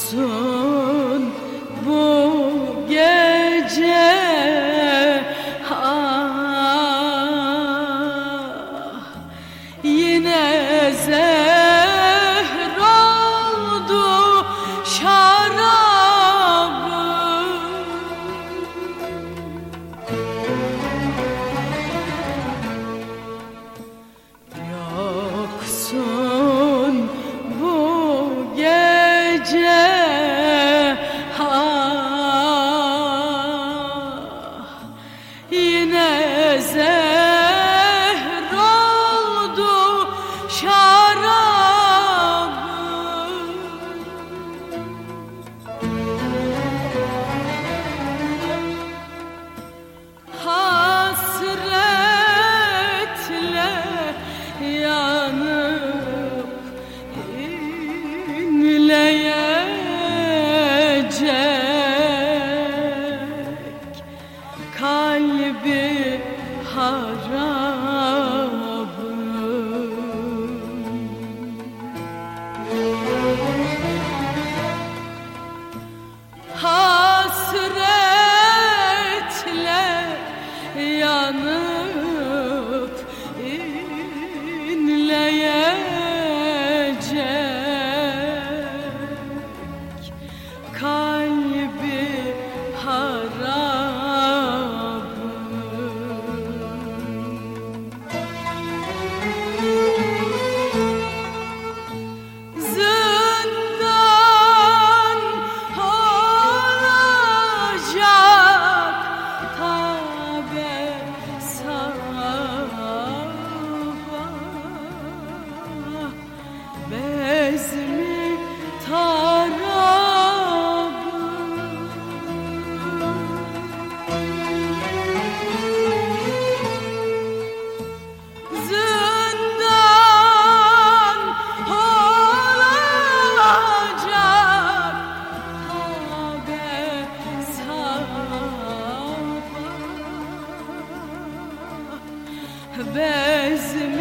Yoksun bu gece ah, yine zehr oldu şarabım. Yoksun kalbi harap bez